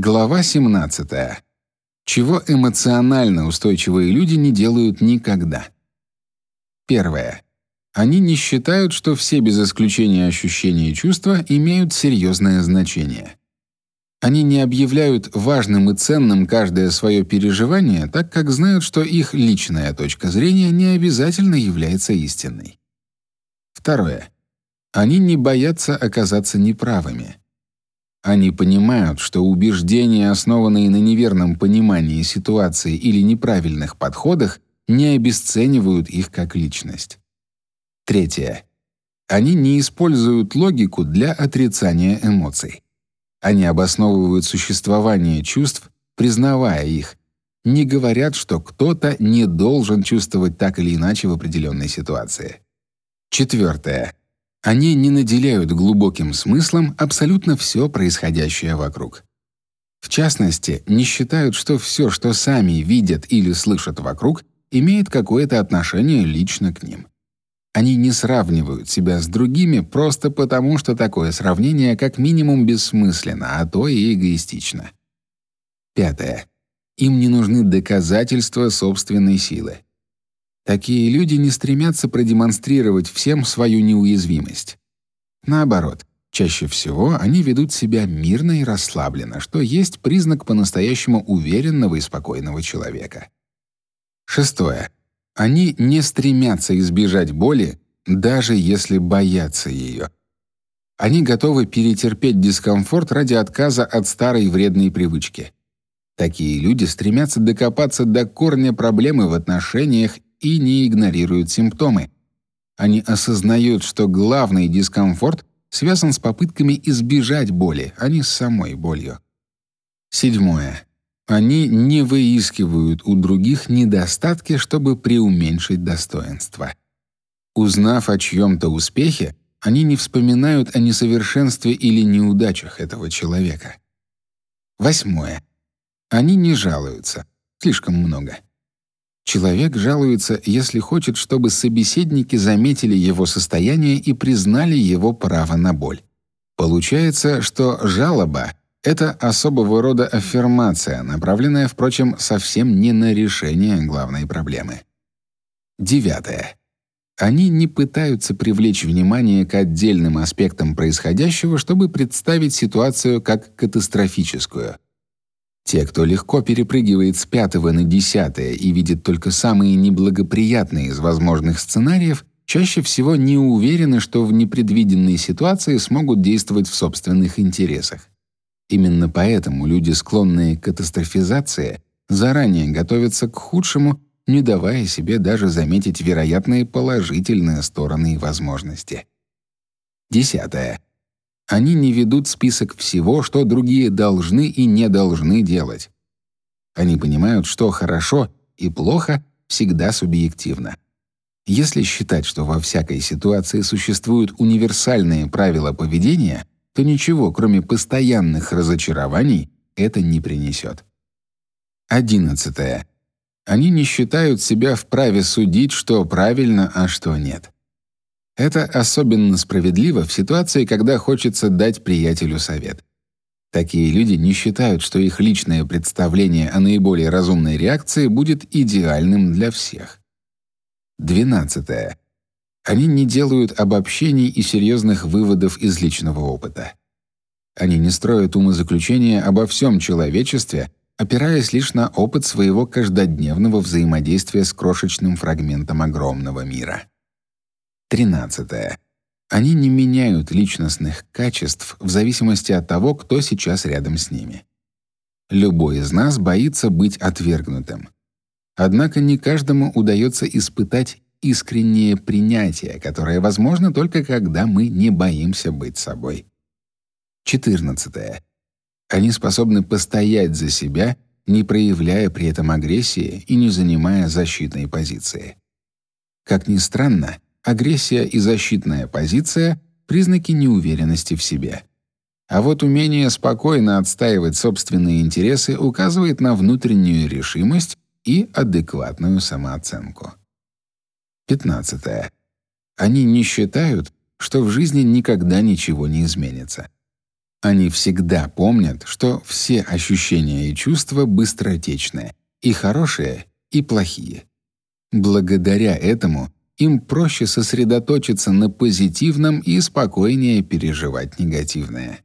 Глава 17. Чего эмоционально устойчивые люди не делают никогда. Первое. Они не считают, что все без исключения ощущения и чувства имеют серьезное значение. Они не объявляют важным и ценным каждое свое переживание, так как знают, что их личная точка зрения не обязательно является истинной. Второе. Они не боятся оказаться неправыми. Они понимают, что убеждения, основанные на неверном понимании ситуации или неправильных подходах, не обесценивают их как личность. Третье. Они не используют логику для отрицания эмоций. Они обосновывают существование чувств, признавая их, не говорят, что кто-то не должен чувствовать так или иначе в определенной ситуации. Четвертое. Они не наделяют глубоким смыслом абсолютно все происходящее вокруг. В частности, не считают, что все, что сами видят или слышат вокруг, имеет какое-то отношение лично к ним. Они не сравнивают себя с другими просто потому, что такое сравнение как минимум бессмысленно, а то и эгоистично. Пятое. Им не нужны доказательства собственной силы. Такие люди не стремятся продемонстрировать всем свою неуязвимость. Наоборот, чаще всего они ведут себя мирно и расслабленно, что есть признак по-настоящему уверенного и спокойного человека. Шестое. Они не стремятся избежать боли, даже если боятся ее. Они готовы перетерпеть дискомфорт ради отказа от старой вредной привычки. Такие люди стремятся докопаться до корня проблемы в отношениях и не игнорируют симптомы. Они осознают, что главный дискомфорт связан с попытками избежать боли, а не с самой болью. Седьмое. Они не выискивают у других недостатки, чтобы преуменьшить достоинства. Узнав о чьем-то успехе, они не вспоминают о несовершенстве или неудачах этого человека. Восьмое. Они не жалуются. Слишком много. Человек жалуется, если хочет, чтобы собеседники заметили его состояние и признали его право на боль. Получается, что жалоба это особого рода аффирмация, направленная, впрочем, совсем не на решение главной проблемы. Девятое. Они не пытаются привлечь внимание к отдельным аспектам происходящего, чтобы представить ситуацию как катастрофическую. Те, кто легко перепрыгивает с пятого на десятое и видит только самые неблагоприятные из возможных сценариев, чаще всего не уверены, что в непредвиденной ситуации смогут действовать в собственных интересах. Именно поэтому люди, склонные к катастрофизации, заранее готовятся к худшему, не давая себе даже заметить вероятные положительные стороны и возможности. Десятое. Они не ведут список всего, что другие должны и не должны делать. Они понимают, что хорошо и плохо всегда субъективно. Если считать, что во всякой ситуации существуют универсальные правила поведения, то ничего, кроме постоянных разочарований, это не принесет. Одиннадцатое. Они не считают себя вправе судить, что правильно, а что нет. Это особенно справедливо в ситуации, когда хочется дать приятелю совет. Такие люди не считают, что их личное представление о наиболее разумной реакции будет идеальным для всех. Двенадцатое. Они не делают обобщений и серьезных выводов из личного опыта. Они не строят умозаключения обо всем человечестве, опираясь лишь на опыт своего каждодневного взаимодействия с крошечным фрагментом огромного мира. 13. Они не меняют личностных качеств в зависимости от того, кто сейчас рядом с ними. Любой из нас боится быть отвергнутым. Однако не каждому удается испытать искреннее принятие, которое возможно только когда мы не боимся быть собой. 14. Они способны постоять за себя, не проявляя при этом агрессии и не занимая защитной позиции. Как ни странно, агрессия и защитная позиция признаки неуверенности в себе. А вот умение спокойно отстаивать собственные интересы указывает на внутреннюю решимость и адекватную самооценку. 15. Они не считают, что в жизни никогда ничего не изменится. Они всегда помнят, что все ощущения и чувства быстротечны, и хорошие, и плохие. Благодаря этому им проще сосредоточиться на позитивном и спокойнее переживать негативное.